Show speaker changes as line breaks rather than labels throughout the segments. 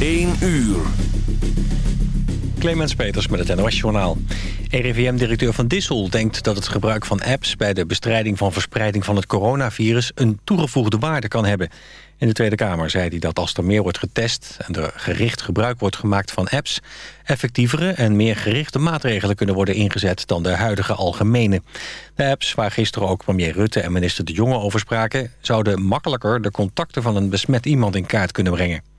1 uur.
Clemens Peters met het NOS-journaal. RIVM-directeur Van Dissel denkt dat het gebruik van apps... bij de bestrijding van verspreiding van het coronavirus... een toegevoegde waarde kan hebben. In de Tweede Kamer zei hij dat als er meer wordt getest... en er gericht gebruik wordt gemaakt van apps... effectievere en meer gerichte maatregelen kunnen worden ingezet... dan de huidige algemene. De apps, waar gisteren ook premier Rutte en minister De Jonge over spraken... zouden makkelijker de contacten van een besmet iemand in kaart kunnen brengen.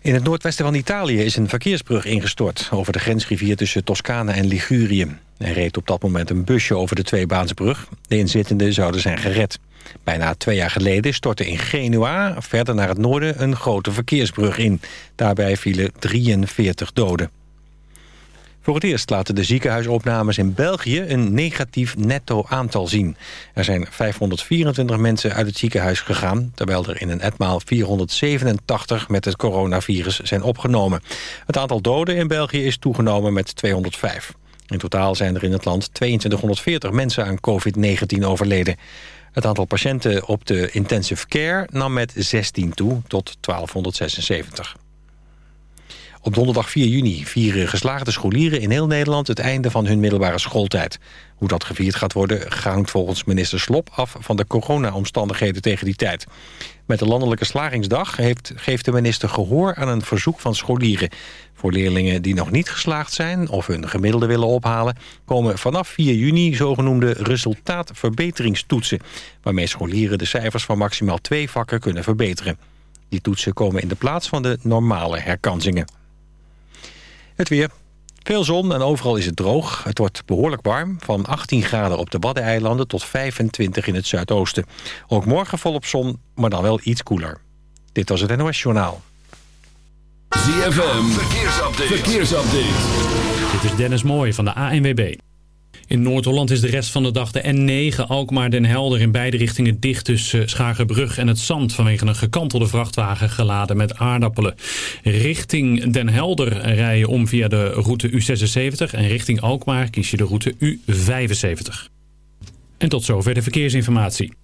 In het noordwesten van Italië is een verkeersbrug ingestort... over de grensrivier tussen Toscane en Ligurië. Er reed op dat moment een busje over de tweebaansbrug. De inzittenden zouden zijn gered. Bijna twee jaar geleden stortte in Genua, verder naar het noorden... een grote verkeersbrug in. Daarbij vielen 43 doden. Voor het eerst laten de ziekenhuisopnames in België een negatief netto aantal zien. Er zijn 524 mensen uit het ziekenhuis gegaan... terwijl er in een etmaal 487 met het coronavirus zijn opgenomen. Het aantal doden in België is toegenomen met 205. In totaal zijn er in het land 2240 mensen aan COVID-19 overleden. Het aantal patiënten op de intensive care nam met 16 toe tot 1276. Op donderdag 4 juni vieren geslaagde scholieren in heel Nederland... het einde van hun middelbare schooltijd. Hoe dat gevierd gaat worden hangt volgens minister Slop af... van de corona-omstandigheden tegen die tijd. Met de landelijke slagingsdag heeft, geeft de minister gehoor aan een verzoek van scholieren. Voor leerlingen die nog niet geslaagd zijn of hun gemiddelde willen ophalen... komen vanaf 4 juni zogenoemde resultaatverbeteringstoetsen... waarmee scholieren de cijfers van maximaal twee vakken kunnen verbeteren. Die toetsen komen in de plaats van de normale herkansingen. Het weer. Veel zon en overal is het droog. Het wordt behoorlijk warm, van 18 graden op de Waddeneilanden tot 25 in het zuidoosten. Ook morgen volop zon, maar dan wel iets koeler. Dit was het NOS Journaal.
ZFM, verkeersupdate. verkeersupdate.
Dit is Dennis Mooij van de ANWB. In Noord-Holland is de rest van de dag de N9 Alkmaar-Den Helder in beide richtingen dicht tussen Schagerbrug en het Zand vanwege een gekantelde vrachtwagen geladen met aardappelen. Richting Den Helder rij je om via de route U76 en richting Alkmaar kies je de route U75. En tot zover de verkeersinformatie.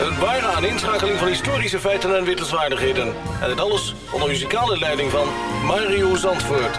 Een ware aaninschakeling van historische feiten en wittelswaardigheden. En dit alles onder muzikale leiding van Mario Zandvoort.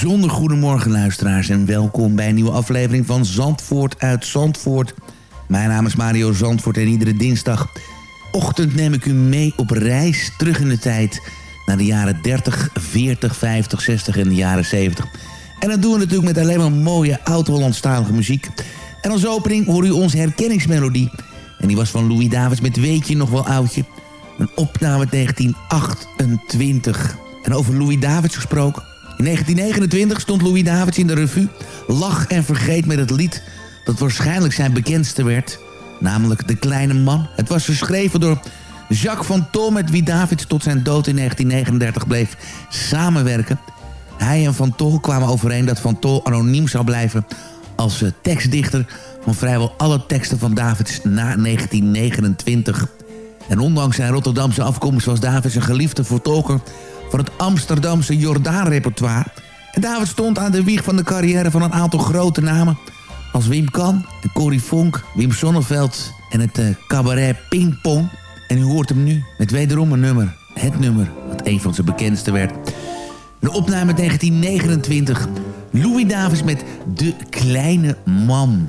Bijzonder goedemorgen luisteraars en welkom bij een nieuwe aflevering van Zandvoort uit Zandvoort. Mijn naam is Mario Zandvoort en iedere dinsdagochtend neem ik u mee op reis terug in de tijd naar de jaren 30, 40, 50, 60 en de jaren 70. En dat doen we natuurlijk met alleen maar mooie oud-Hollandstalige muziek. En als opening hoor u onze herkenningsmelodie. En die was van Louis Davids met Weetje nog wel oudje. Een opname uit 1928. En over Louis Davids gesproken. In 1929 stond Louis Davids in de revue. Lach en vergeet met het lied dat waarschijnlijk zijn bekendste werd. Namelijk De Kleine Man. Het was geschreven door Jacques van Tol met wie Davids tot zijn dood in 1939 bleef samenwerken. Hij en Van Tol kwamen overeen dat Van Tol anoniem zou blijven als eh, tekstdichter van vrijwel alle teksten van Davids na 1929. En ondanks zijn Rotterdamse afkomst was Davids een geliefde vertolker van het Amsterdamse Jordaan-repertoire. En David stond aan de wieg van de carrière van een aantal grote namen... als Wim Kan, Corrie Vonk, Wim Sonneveld en het eh, cabaret Ping Pong. En u hoort hem nu met wederom een nummer. Het nummer dat een van zijn bekendste werd. Een opname 1929. Louis Davis met De Kleine Man.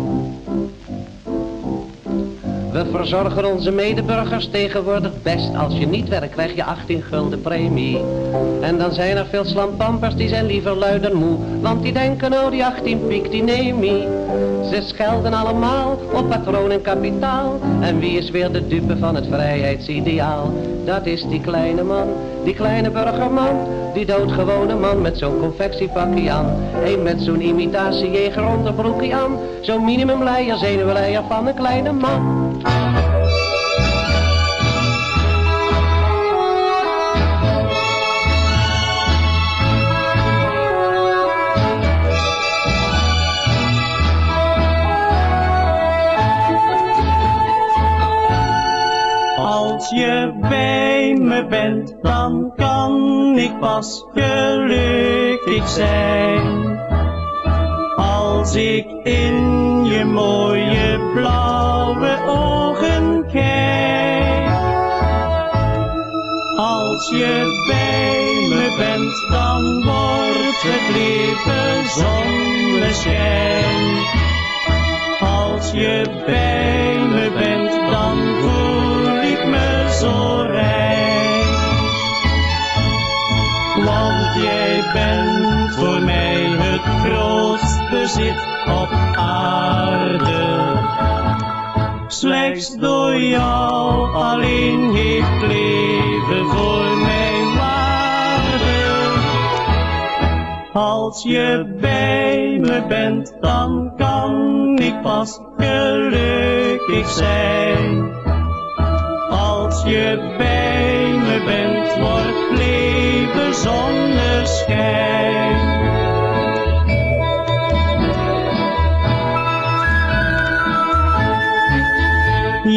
We verzorgen onze medeburgers tegenwoordig best. Als je niet werkt krijg je 18 gulden premie. En dan zijn er veel slampampers die zijn liever lui dan moe. Want die denken oh die 18 piek die neem. Ze schelden allemaal op patroon en kapitaal. En wie is weer de dupe van het vrijheidsideaal? Dat is die kleine man, die kleine burgerman. Die doodgewone man met zo'n confectiepakje aan. Een met zo'n imitatiejeger onderbroekje aan. Zo'n minimumleier, zenuwleier van een kleine man.
Je bij me bent, dan kan ik pas gelukkig zijn. Als ik in je mooie blauwe ogen kijk. Als je bij me bent, dan wordt het leven zonneschijn. Als je bij me bent, bezit op aarde. Slechts door jou alleen heeft leven voor mij waarde. Als je bij me bent, dan kan ik pas gelukkig zijn. Als je bij me bent, wordt leven zonneschijn.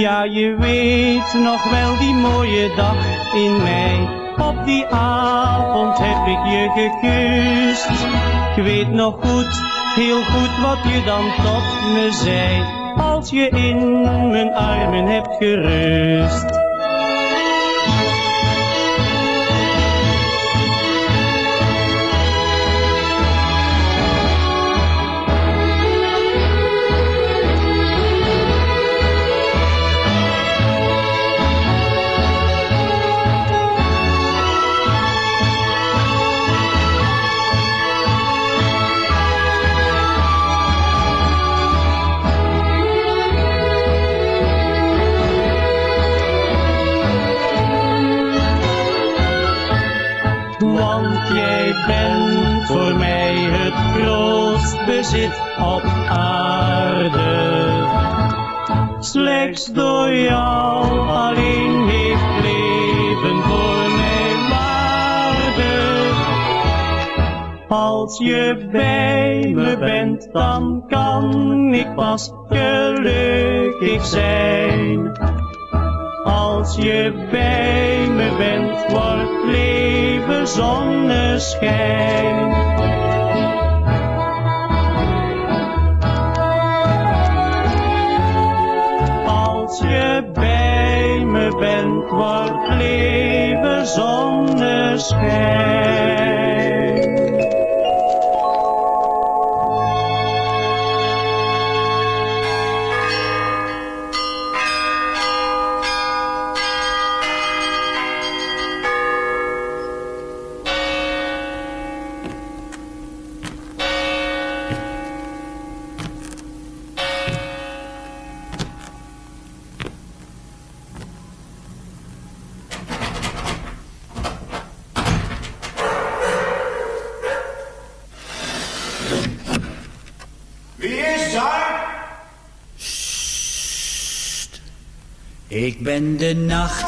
Ja, je weet nog wel die mooie dag in mei. Op die avond heb ik je gekust. Ik weet nog goed, heel goed wat je dan tot me zei. Als je in mijn armen hebt gerust.
Zit op aarde. Slechts door jou alleen heeft leven voor mij waarde. Als je bij me bent, dan kan ik pas gelukkig zijn. Als je bij me bent, wordt leven zonneschijn. Zonneschijn.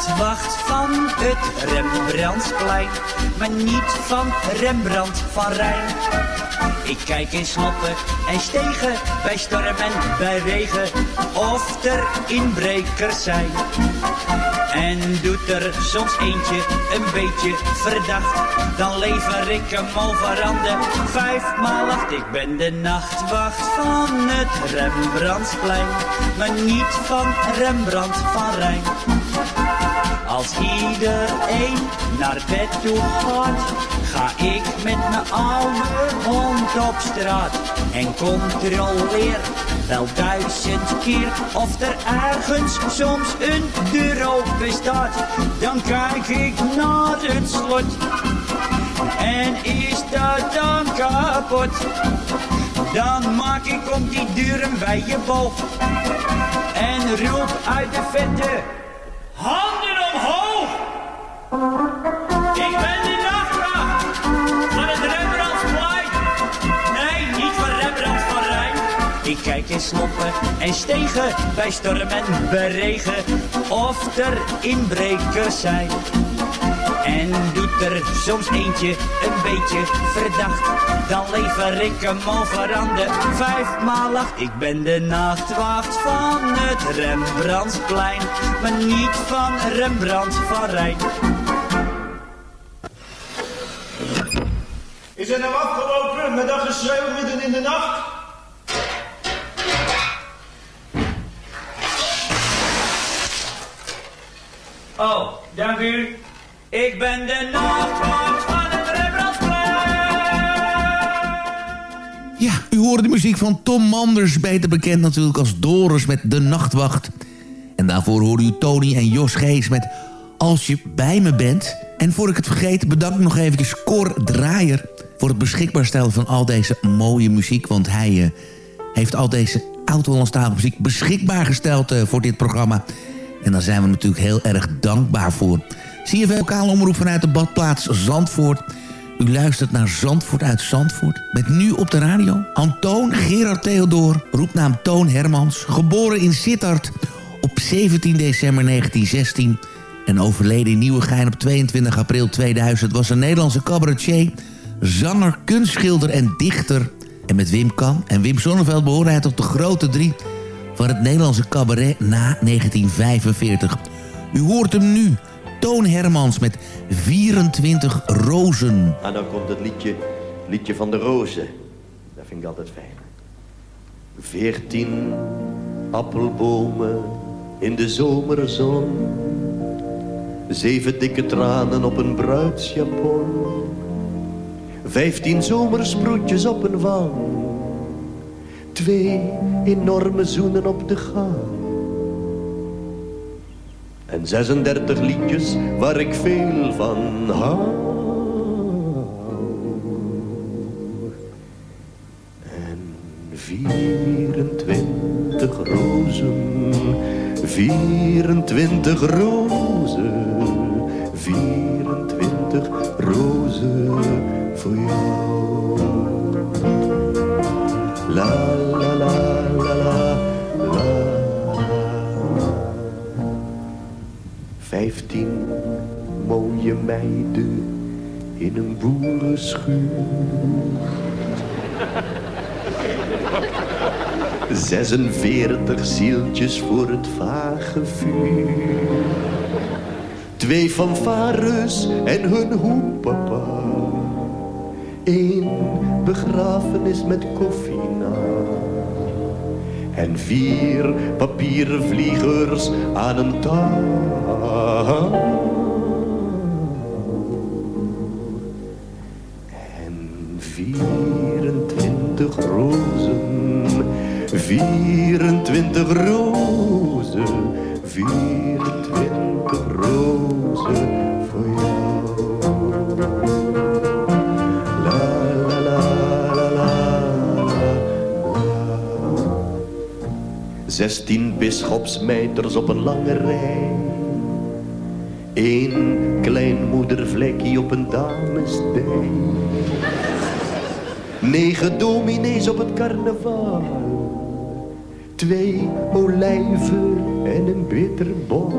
Nachtwacht van het Rembrandtsplein, maar niet van Rembrandt van Rijn. Ik kijk in sloppen en stegen, bij storm en bij regen, of er inbrekers zijn. En doet er soms eentje een beetje verdacht, dan lever ik hem over aan de vijf maal acht. Ik ben de nachtwacht van het Rembrandtsplein, maar niet van Rembrandt van Rijn. Als iedereen naar bed toe gaat, ga ik met mijn oude hond op straat en controleer wel duizend keer of er ergens soms een deur open staat. Dan kijk ik naar het slot en is dat dan kapot? Dan maak ik om die deur een wijde boog en roep uit de vette handen. Ik ben de nachtwacht van het Rembrandtsplein. Nee, niet van Rembrandt van Rijn. Ik kijk in sloppen en stegen bij storm en bij regen of er inbrekers zijn. En doet er soms eentje een beetje verdacht, dan lever ik hem over aan de vijf maal acht. Ik ben de nachtwacht van het Rembrandtsplein, maar niet van Rembrandt van Rijn.
Is het nou afgelopen met dat geschreeuw midden in de nacht?
Oh, dank u. Ik ben de nachtwacht van het
Ja, u hoorde de muziek van Tom Manders, beter bekend natuurlijk als Doris met De Nachtwacht. En daarvoor hoorde u Tony en Jos Gees met Als je bij me bent. En voor ik het vergeet, bedank ik nog eventjes Cor Draaier... voor het beschikbaar stellen van al deze mooie muziek. Want hij eh, heeft al deze oud-Hollandstalige muziek beschikbaar gesteld eh, voor dit programma. En daar zijn we natuurlijk heel erg dankbaar voor. Zie je lokale omroep vanuit de badplaats Zandvoort... U luistert naar Zandvoort uit Zandvoort. Met nu op de radio Antoon Gerard Theodor, roepnaam Toon Hermans. Geboren in Sittard op 17 december 1916. En overleden in Nieuwegein op 22 april 2000... was een Nederlandse cabaretier, zanger, kunstschilder en dichter. En met Wim Kan en Wim Sonneveld behoorde hij tot de grote drie... van het Nederlandse cabaret na 1945. U hoort hem nu... Toon Hermans met 24 rozen.
En dan komt het liedje, liedje van de rozen. Dat vind ik altijd fijn. Veertien appelbomen in de zomerzon. Zeven dikke tranen op een bruidsjapon. Vijftien zomersproetjes op een wang. Twee enorme zoenen op de gang. En 36 liedjes waar ik veel van hou. En 24 rozen, 24 rozen, 24 rozen voor jou. La la la la la la. Vijftien mooie meiden in een boerenschuur. 46 zieltjes voor het vage vuur. Twee fanfares en hun hoepapa. Eén begrafenis met koffie na. En vier papieren vliegers aan een touw. En 24 rozen, 24 rozen, 24 Zestien bisschopsmeiters op een lange rij. Eén klein moedervlekje op een damesdij. Negen dominees op het carnaval. Twee olijven en een bitterbal.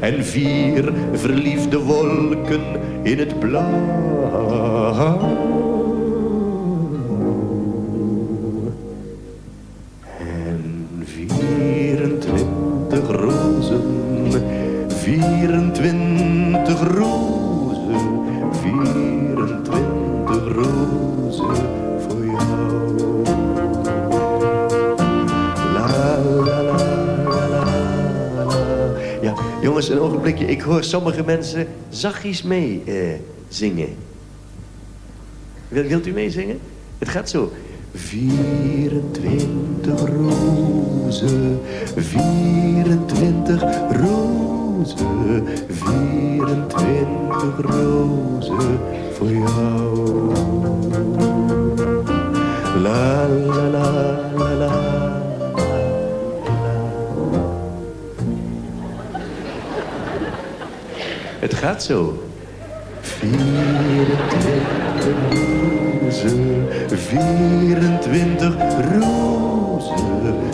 En vier verliefde wolken in het blauw. Ogenblikje. Ik hoor sommige mensen zachtjes mee eh, zingen. Wil, wilt u meezingen? Het gaat zo. 24 rozen, 24 rozen, 24 rozen voor jou. Gaat zo. 24 rozen, 24 rozen,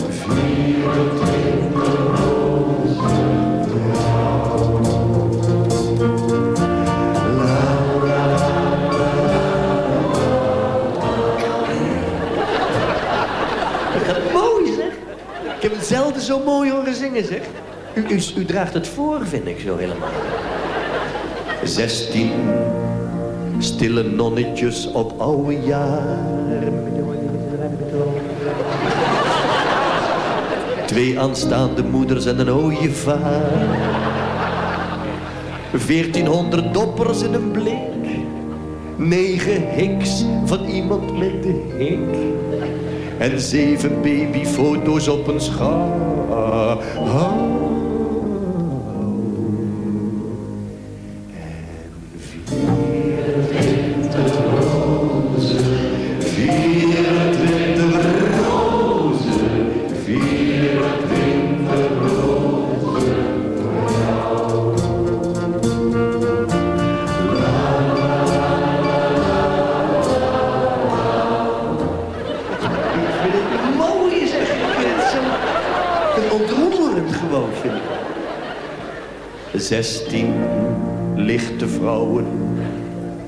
24 Het gaat mooi, zeg. Ik heb het zelden zo mooi horen zingen, zeg. U, u draagt het voor, vind ik zo helemaal. Zestien stille nonnetjes op oude jaren. Twee aanstaande moeders en een ooievaar. Veertienhonderd doppers in een blik. Negen hiks van iemand met de hik. En zeven babyfoto's op een schaar.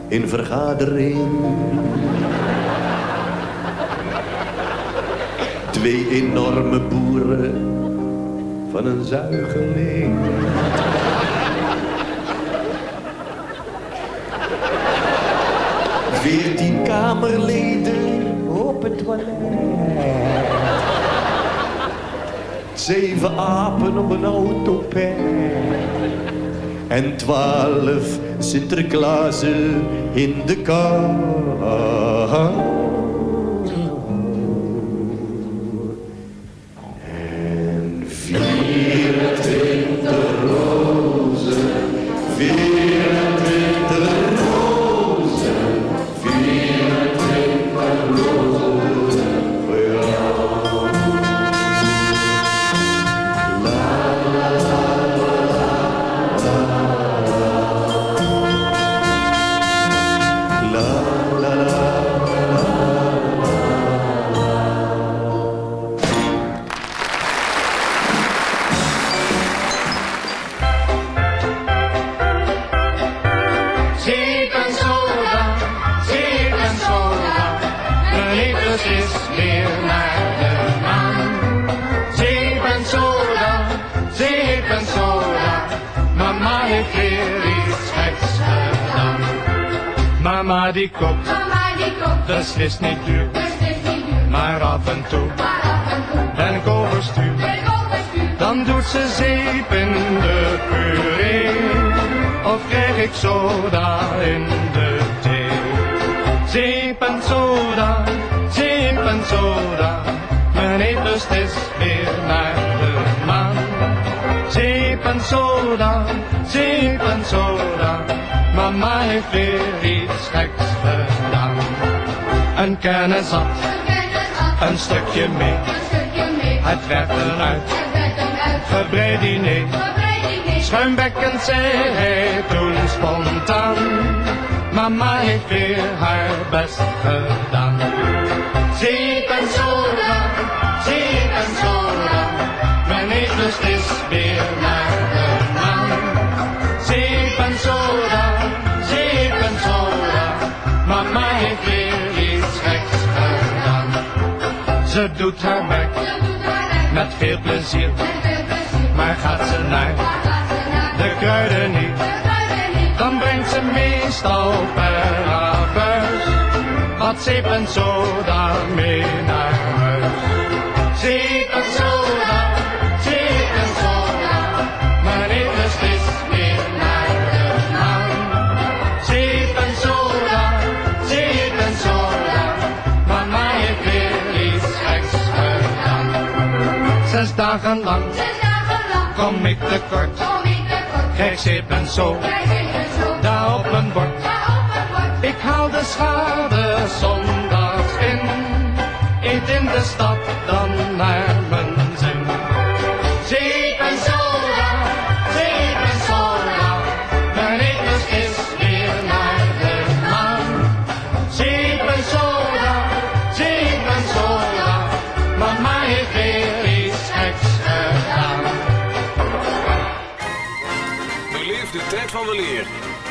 In vergadering. Twee enorme boeren van een zuigeling. Veertien kamerleden op het toilet. Zeven apen op een autopet. En twaalf Sinterklaasen in de kar.
Een kennis had, een stukje mee, het werd een uit, gebreid diner. Schuimbekkend zei hij toen spontaan, mama heeft weer haar best gedaan. Zeep en soda, zeep en soda, mijn eetlust is weer Ze doet haar werk met veel plezier, maar gaat ze naar de kruiden niet, dan brengt ze meestal per huis wat zeep en soda mee naar huis. Zeep en Zes dagen lang kom ik tekort, krijg zeep en zo, daar op mijn bord. Ik haal de schade zondags in, eet in de stad dan naar mijn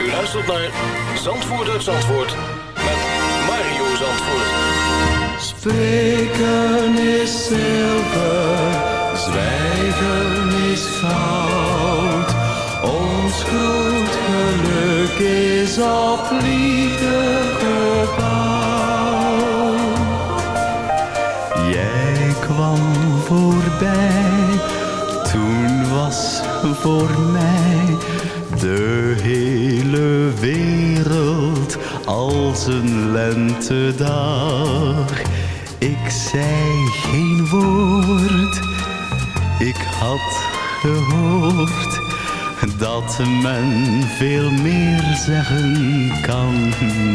U luistert naar Zandvoort uit Zandvoort met Mario Zandvoort.
Spreken is zilver, zwijgen is goud. Ons groot geluk is op liefde gebouwd. Jij kwam voorbij, toen was voor mij de hele wereld als een lentedag. Ik zei geen woord, ik had gehoord dat men veel meer zeggen kan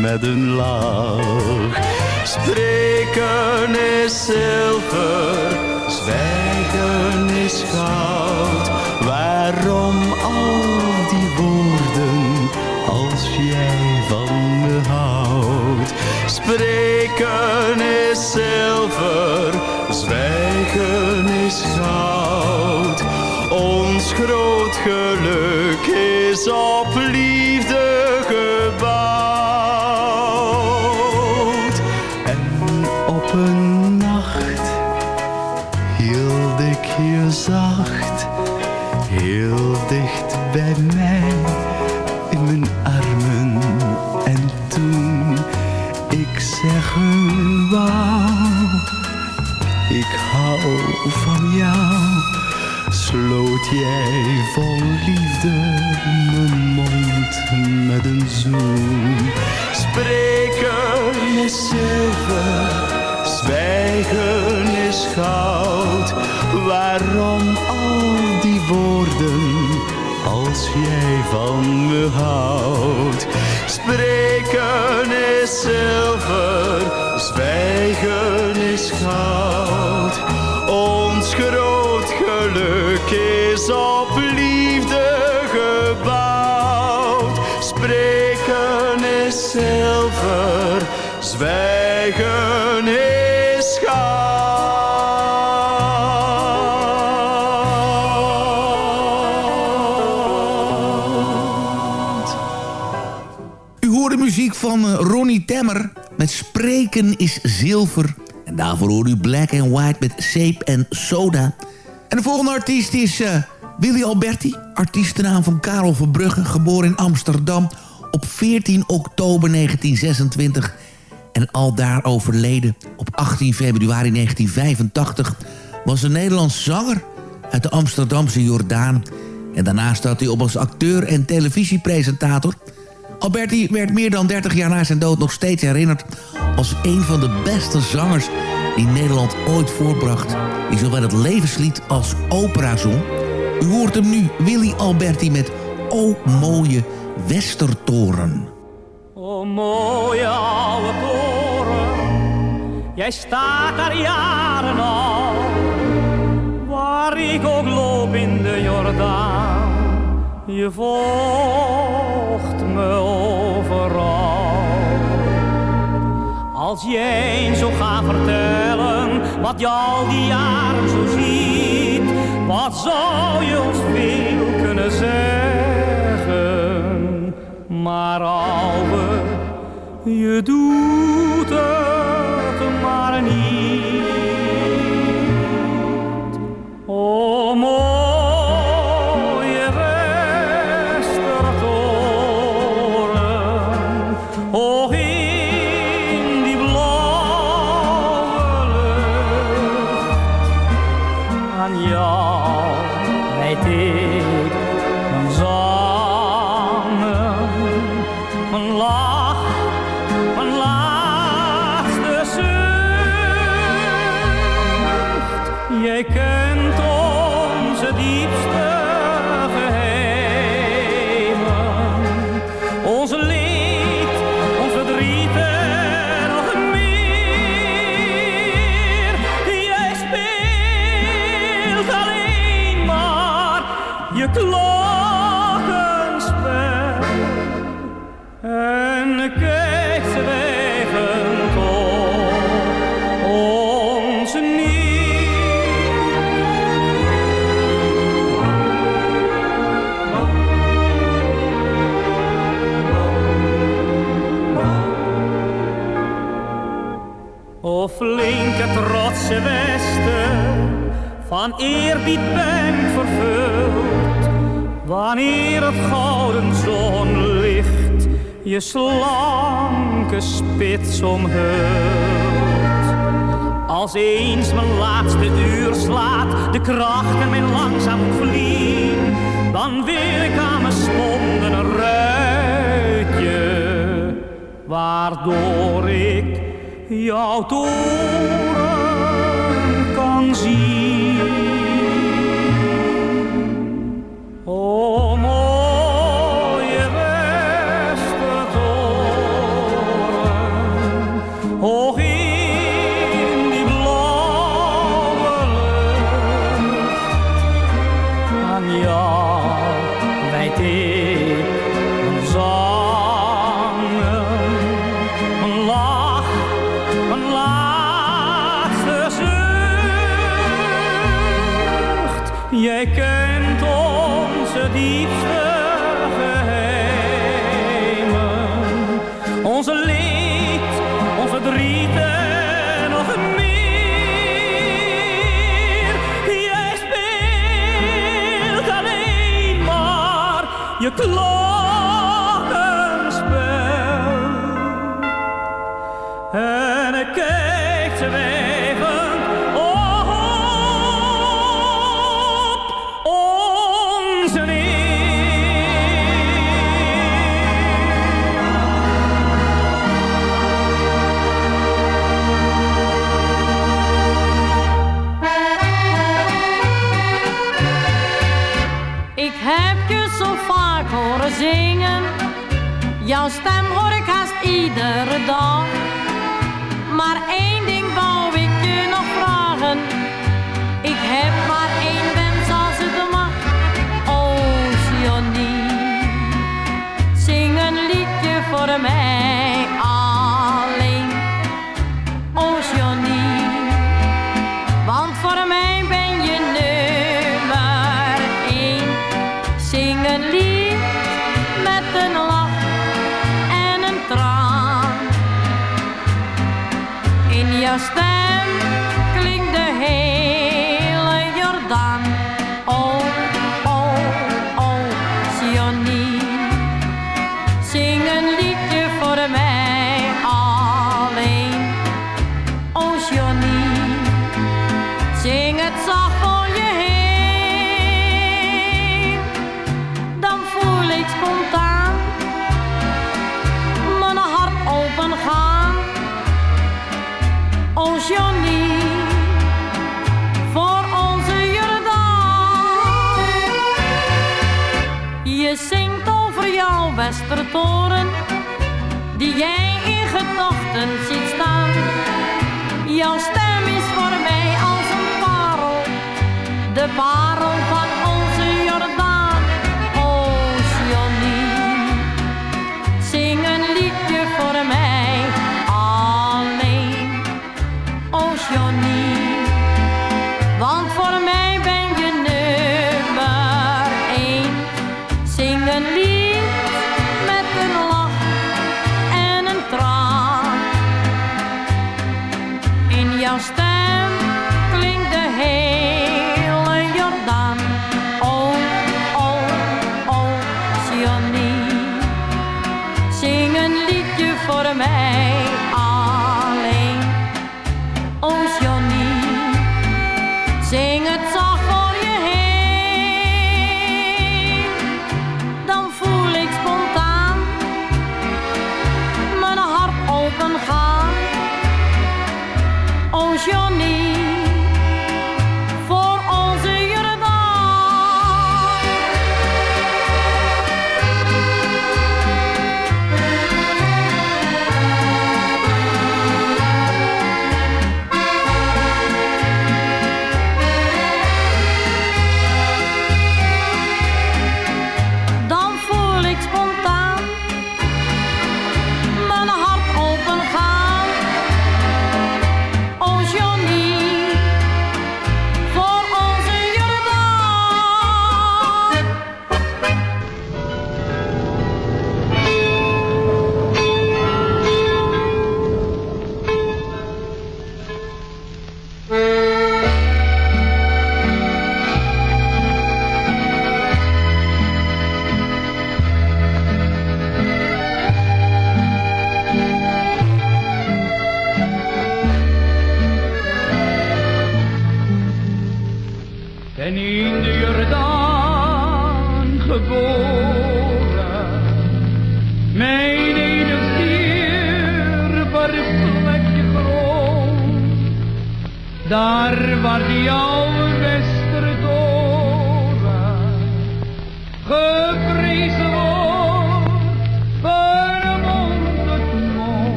met een lach. Spreken is zilver, zwijgen is goud. Waarom
Spreken is zilver, zwijgen is goud. Ons groot geluk is op liefde
En daarvoor hoort u Black and White met Zeep en Soda. En de volgende artiest is eh, Willy Alberti. Artiestennaam van Karel Verbrugge, geboren in Amsterdam op 14 oktober 1926 en al daar overleden op 18 februari 1985... was een Nederlands zanger uit de Amsterdamse Jordaan. En daarnaast had hij op als acteur en televisiepresentator. Alberti werd meer dan 30 jaar na zijn dood nog steeds herinnerd... als een van de beste zangers die Nederland ooit voortbracht. Die zowel het levenslied als opera zong. U hoort hem nu, Willy Alberti met O mooie Westertoren.
O mooie oude toren, jij staat daar jaren al. Waar ik ook loop in de Jordaan, je volgt me overal. Als jij eens zou gaan vertellen, wat je al die jaren zo ziet, wat zou je ons veel kunnen zeggen? Maar ouwe, je doet het maar niet. O mooie flinke trotse Westen, van eerbied ben vervuld. Wanneer het gouden zonlicht je slanke spits omhult. Als eens mijn laatste uur slaat, de krachten mijn langzaam verliezen, dan wil ik aan mijn sponden een ruitje, waardoor ik jouw toren kan zien.
Heb je zo vaak zingen. Jouw stem hoor ik haast iedere dag. Maar één ding In jouw Westertoren, die jij in gedachten ziet staan. Jouw stem is voor mij als een parel, de parel van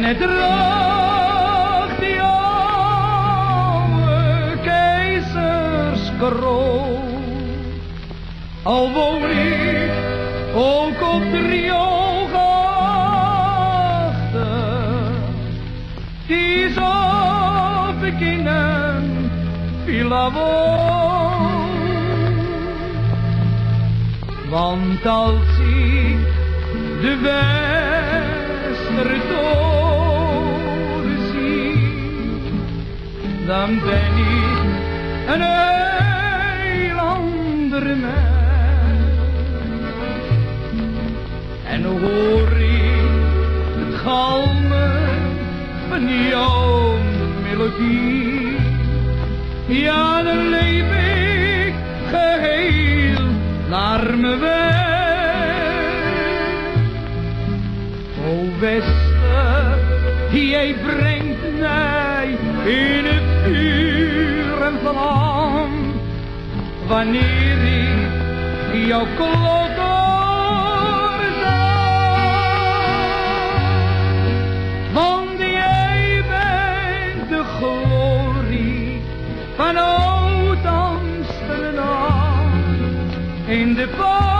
en het
draagt die oude keizerskroon. Al woon ik ook op de rioolgrachten, die zo beginnen villa woont. Want als ik de Westertoren dan ben ik een heel ander mens. En hoor ik het galmen van jouw melodie, ja dan leef ik geheel naar me weg. O Wester, jij brengt mij in uren van wanneer ik jouw klok Want jij bent de glorie van oud Amsterdam in de
baan.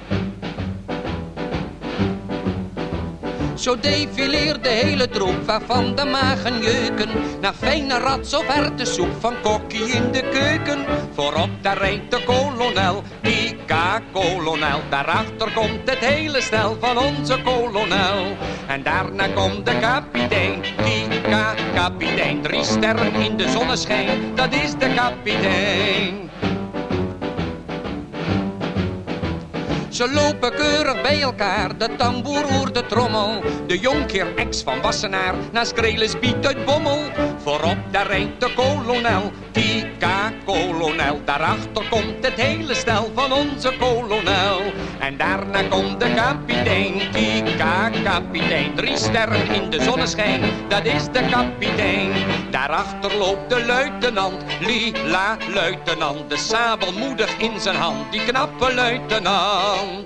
Zo defileert de hele troep waarvan de magen jeuken Naar fijne rats of erwtensoep van kokkie in de keuken. Voorop daar rijdt de kolonel, Kika kolonel. Daarachter komt het hele stel van onze kolonel. En daarna komt de kapitein, Kika kapitein. Drie sterren in de zonneschijn, dat is de kapitein Ze lopen keurig bij elkaar, de tamboer oer de trommel. De jonkheer ex van Wassenaar, naast Krelis biedt uit Bommel. Voorop daar rijdt de kolonel, Kika kolonel. Daarachter komt het hele stel van onze kolonel. En daarna komt de kapitein, Kika kapitein. Drie sterren in de zonneschijn, dat is de kapitein. Daarachter loopt de luitenant, lila luitenant. De sabel moedig in zijn hand, die knappe luitenant.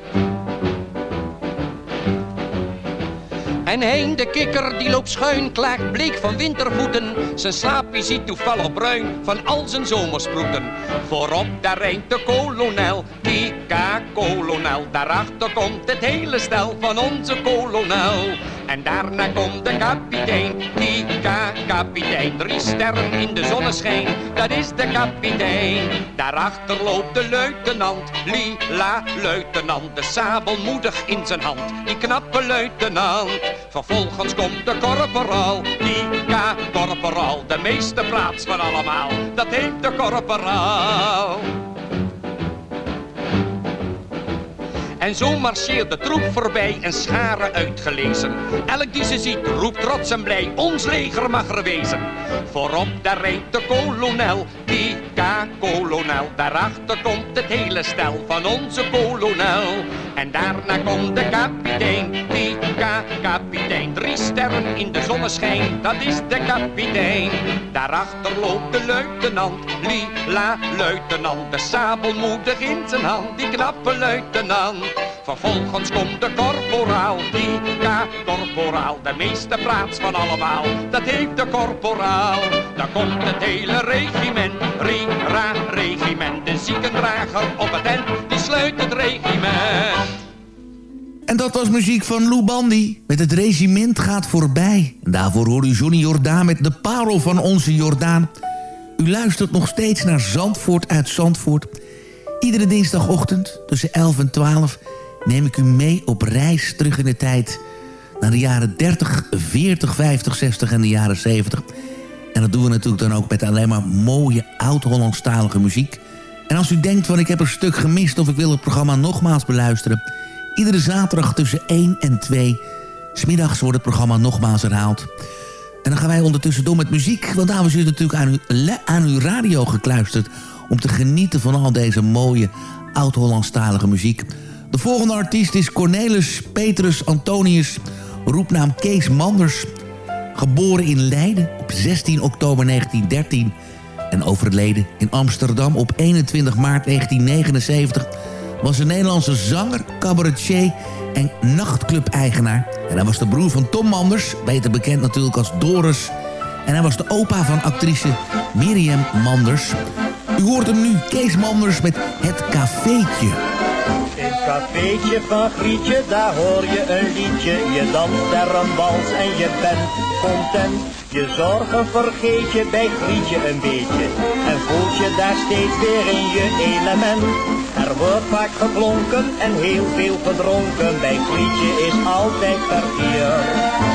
En Hein de kikker die loopt schuin, klaagt bleek van wintervoeten. Zijn slaapje ziet toevallig bruin van al zijn zomersproeten. Voorop daar rijdt de kolonel, Kika kolonel. Daarachter komt het hele stel van onze kolonel. En daarna komt de kapitein, Kika kapitein. Drie sterren in de zonneschijn, dat is de kapitein. Daarachter loopt de luitenant, lila luitenant. De sabel moedig in zijn hand, die knappe luitenant. Vervolgens komt de korporaal, Kika korporaal. De meeste plaats van allemaal, dat heet de korporaal. En zo marcheert de troep voorbij en scharen uitgelezen. Elk die ze ziet roept trots en blij, ons leger mag er wezen. Voorop daar rijdt de kolonel, die K-kolonel. Daarachter komt het hele stel van onze kolonel. En daarna komt de kapitein, die K-kapitein. Drie sterren in de zonneschijn, dat is de kapitein. Daarachter loopt de luitenant, lila luitenant. De sabel moedig in zijn hand, die knappe luitenant. Vervolgens komt de korporaal, die K-korporaal. De meeste praats van allemaal, dat heeft de korporaal. Dan komt het hele regiment, ri-ra regiment. De ziekendrager op het end, die sluit het regiment.
En dat was muziek van Lou Bandy. Met het regiment gaat voorbij. En daarvoor hoorde u Johnny Jordaan met de parel van onze Jordaan. U luistert nog steeds naar Zandvoort uit Zandvoort. Iedere dinsdagochtend tussen 11 en 12 neem ik u mee op reis terug in de tijd. Naar de jaren 30, 40, 50, 60 en de jaren 70. En dat doen we natuurlijk dan ook met alleen maar mooie oud-Hollandstalige muziek. En als u denkt van ik heb een stuk gemist of ik wil het programma nogmaals beluisteren... Iedere zaterdag tussen 1 en 2. Smiddags wordt het programma nogmaals herhaald. En dan gaan wij ondertussen door met muziek. Want daar u natuurlijk aan uw, aan uw radio gekluisterd... om te genieten van al deze mooie oud-Hollandstalige muziek. De volgende artiest is Cornelis Petrus Antonius... roepnaam Kees Manders. Geboren in Leiden op 16 oktober 1913... en overleden in Amsterdam op 21 maart 1979 was een Nederlandse zanger, cabaretier en nachtclub-eigenaar. En hij was de broer van Tom Manders, beter bekend natuurlijk als Doris. En hij was de opa van actrice Miriam Manders. U hoort hem nu, Kees Manders met Het Cafeetje.
In het cafeetje van Grietje, daar hoor je een liedje. Je danst er een wals en je bent content. Je zorgen vergeet je bij Grietje een beetje. En voelt je daar steeds weer in je element. Er wordt vaak geklonken en heel veel gedronken. Bij Grietje is altijd verkeer.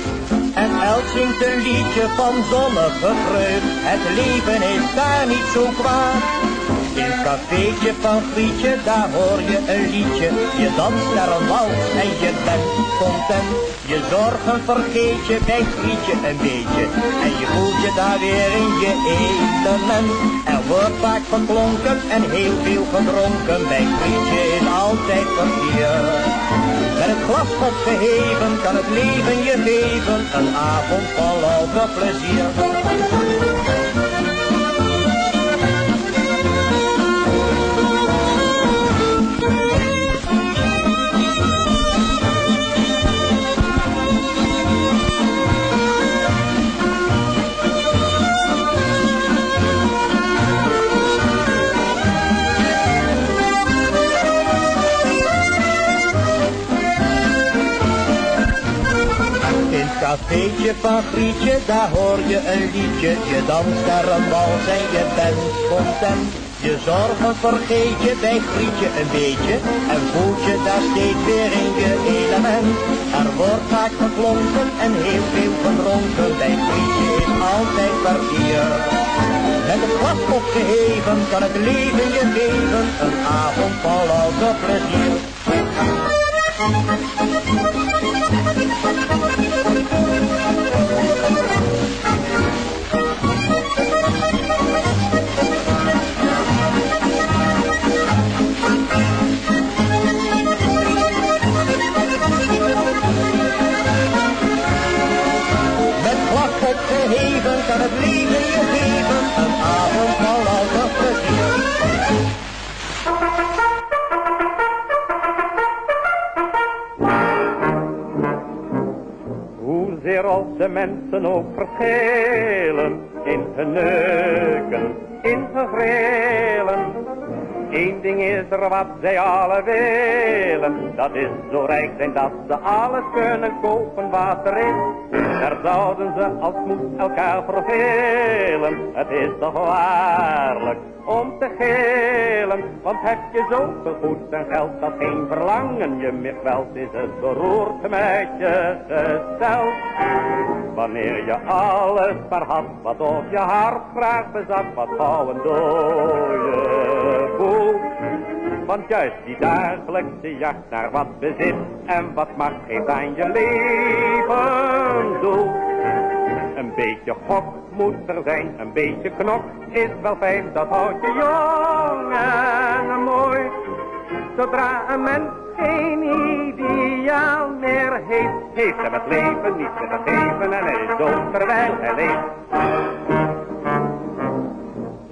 En elk zingt een liedje van zonnige vreugd, het leven is daar niet zo kwaad. In het cafeetje van Grietje, daar hoor je een liedje. Je danst daar een wals en je bent content. Je zorgen vergeet je bij Grietje een beetje. En je voelt je daar weer in je element. Er wordt vaak verklonken en heel veel gedronken. Bij Grietje is altijd verkeer. Met het glas opgeheven kan het leven je geven. Een avond vol louter plezier. Cafeetje van Grietje, daar hoor je een liedje. Je danst daar een wals en je bent content. Je zorgen vergeet je bij Grietje een beetje. En voelt je daar steeds weer in je element. Er wordt vaak geklonken en heel veel gedronken. Bij Grietje is altijd verkeer. Met het glas opgeheven kan het leven je geven. Een avond vol louter plezier.
Thank you. De mensen ook verschillen in hun neuken, in hun grillen. Eén ding is er wat zij alle willen, dat is zo rijk zijn dat ze alles kunnen kopen wat er is. Daar zouden ze als moed elkaar vervelen, het is toch waarlijk om te gillen. Want heb je zoveel goed en geld dat geen verlangen je meer kwelt, is het beroerd met je. Wanneer je alles maar had, wat op je hart graag bezat, wat gauw een dooie boel. Want juist die dagelijkse jacht naar wat bezit en wat macht geeft aan je leven doel. Een beetje gok moet er zijn, een beetje knok is wel fijn, dat houdt je jong en mooi. Zodra een mens geen ideaal meer heeft, heeft hem het leven niet te geven en hij is dood terwijl hij leeft.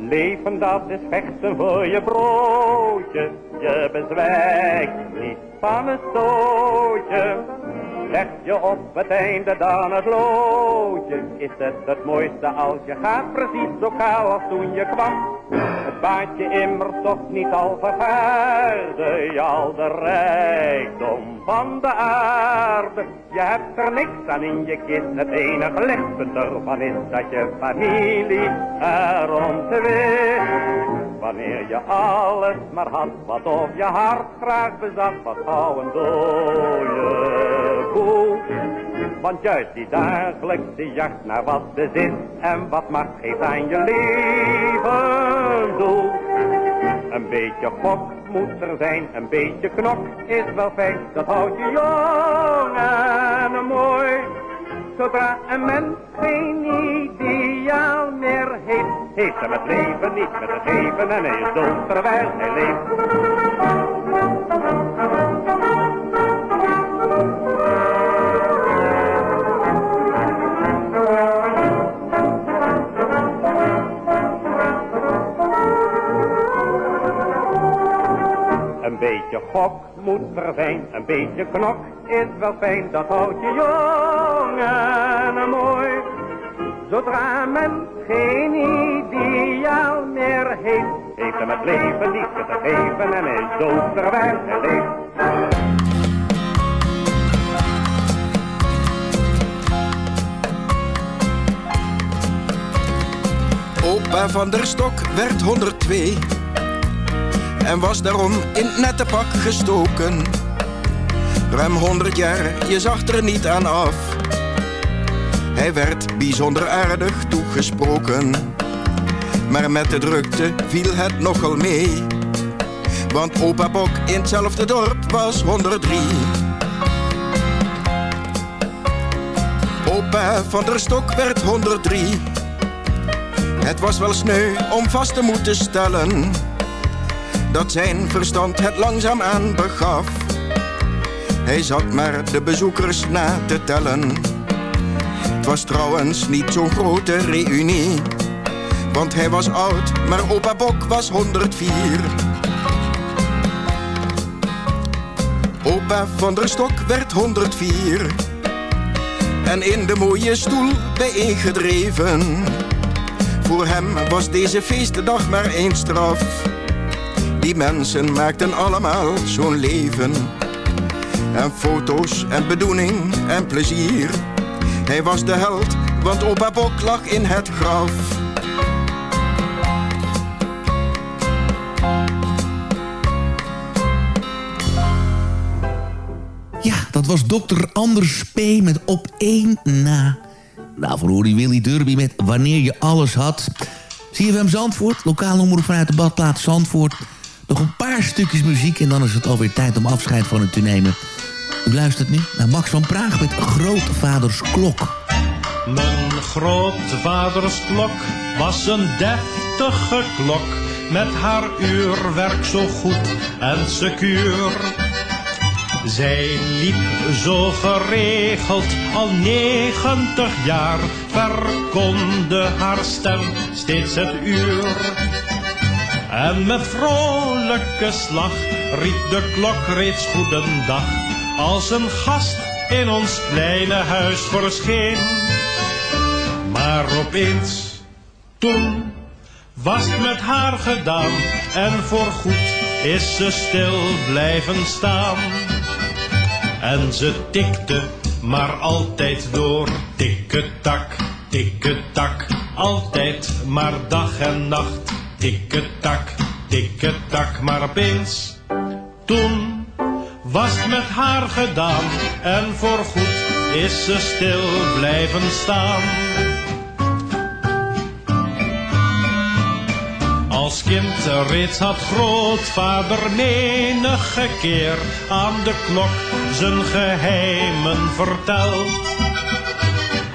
Leven dat is vechten voor je broodje, je bezwijkt niet van een stootje. Leg je op het einde dan het loodje, is het het mooiste als je gaat precies zo kaal als toen je kwam. Het baantje immers toch niet al vergaarde, je al de rijkdom van de aarde. Je hebt er niks aan in je kist, het enige lichtpunt ervan is dat je familie erom te wist. Wanneer je alles maar had, wat op je hart graag bezat, wat gauw een dooie Want juist die dagelijkse jacht naar wat bezit en wat macht geeft aan je leven doel. Een beetje gok moet er zijn, een beetje knok is wel fijn, dat houdt je jong en mooi. Zodra een mens geen ideaal meer heeft, heeft hem het leven niet meer te geven en hij is dood terwijl hij leeft. Gok moet er zijn, een beetje knok is wel fijn, dat houdt je jong en mooi. Zodra men geen ideaal meer heeft, heeft hem het leven niet te geven en is dood terwijl hij leeft.
Opa van der Stok werd 102 en was daarom in het nette pak gestoken. Ruim 100 jaar, je zag er niet aan af. Hij werd bijzonder aardig toegesproken. Maar met de drukte viel het nogal mee. Want opa Bok in hetzelfde dorp was 103. Opa van der Stok werd 103. Het was wel sneu om vast te moeten stellen dat zijn verstand het langzaamaan begaf. Hij zat maar de bezoekers na te tellen. Het was trouwens niet zo'n grote reunie, want hij was oud, maar opa Bok was 104. Opa van der Stok werd 104 en in de mooie stoel bijeengedreven. Voor hem was deze feestdag maar één straf. Die mensen maakten allemaal zo'n leven. En foto's en bedoeling en plezier. Hij was de held, want opa Bok lag in het graf.
Ja, dat was dokter Anders P. met Op één na. Daarvoor hoorde je Willy Derby met Wanneer je alles had. CFM Zandvoort, lokaal omroep vanuit de badplaats Zandvoort. Nog een paar stukjes muziek en dan is het alweer tijd om afscheid van u te nemen. U luistert nu naar Max van Praag met Grootvaders Klok.
Mijn grootvaders klok was een deftige klok. Met haar uurwerk zo goed en secuur. Zij liep zo geregeld al negentig jaar. Verkonde haar stem steeds het uur. En met vrolijke slag riep de klok reeds goedendag. Als een gast in ons kleine huis verscheen. Maar opeens, toen was het met haar gedaan en voorgoed is ze stil blijven staan. En ze tikte maar altijd door, tikketak, tikketak, altijd maar dag en nacht, tikketak, tikketak, maar opeens, toen was met haar gedaan en voorgoed is ze stil blijven staan. Als kind reeds had grootvader menige keer aan de klok zijn geheimen verteld.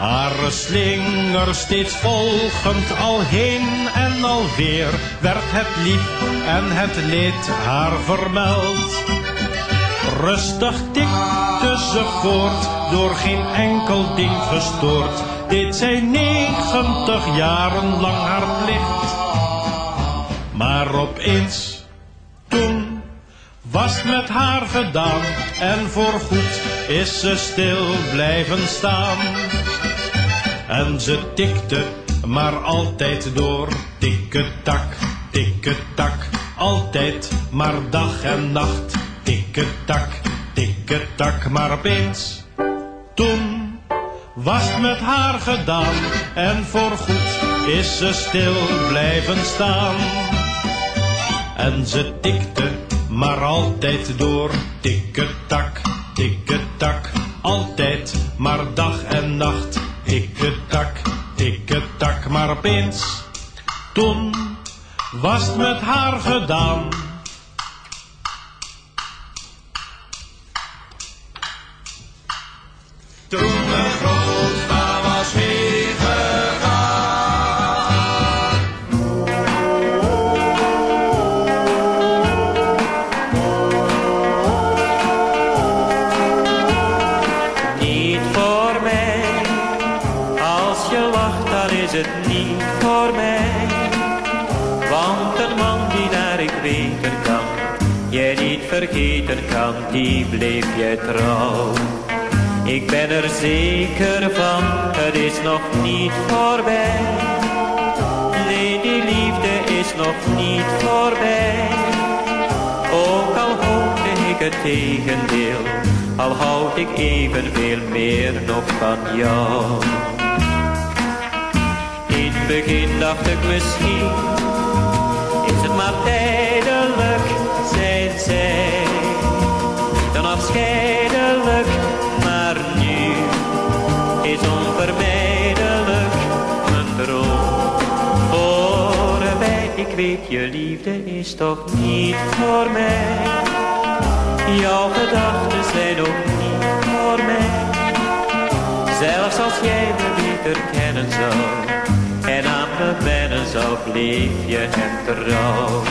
Haar slinger steeds volgend al heen en alweer werd het lief en het leed haar vermeld. Rustig tikte ze voort, door geen enkel ding gestoord, deed zij negentig jaren lang haar plicht. Maar opeens, toen was met haar gedaan en voorgoed is ze stil blijven staan. En ze tikte maar altijd door, tikketak, tikketak, altijd maar dag en nacht, tikketak, tikketak, maar opeens, toen was het met haar gedaan. En voorgoed is ze stil blijven staan. En ze tikte maar altijd door, tikketak, tikketak, altijd maar dag en nacht, tikketak, tikketak, maar opeens, toen was het met haar gedaan.
Toen
vergeten kan, die bleef je trouw. Ik ben er zeker van, het is nog niet voorbij. Nee, die liefde is nog niet voorbij. Ook al hoopte ik het tegendeel, al houd ik evenveel meer nog van jou. In het begin dacht ik misschien, is het maar tijdelijk, weet, je liefde is toch niet voor mij. Jouw gedachten zijn ook niet voor mij. Zelfs als jij me beter kennen zou en aan me wennen zou, bleef je hem trouw.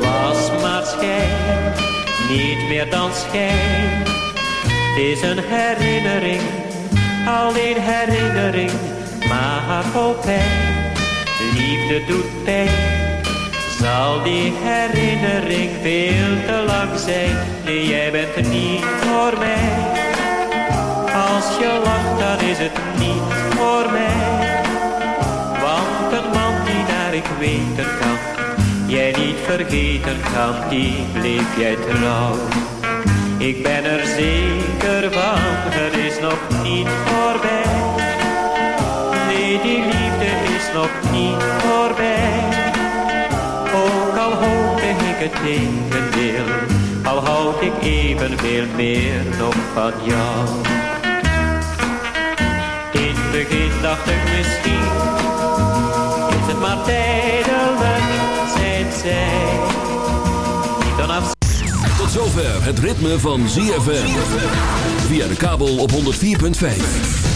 Was maar schijn, niet meer dan schijn. Het is een herinnering, alleen herinnering, maar vol pijn. Liefde doet pijn, zal die herinnering veel te lang zijn. Nee, jij bent niet voor mij. Als je lacht, dan is het niet voor mij. Want een man die naar ik weten kan, jij niet vergeten kan, die bleef jij trouw. Ik ben er zeker van, het is nog niet voorbij. Nog niet voorbij. Ook al hoopte ik het tegendeel, al houd ik evenveel meer nog van jou. In het begin dacht ik misschien, is het maar tijdelijk, zijn zij.
Tot zover het ritme van ZFM. Via de kabel op 104.5.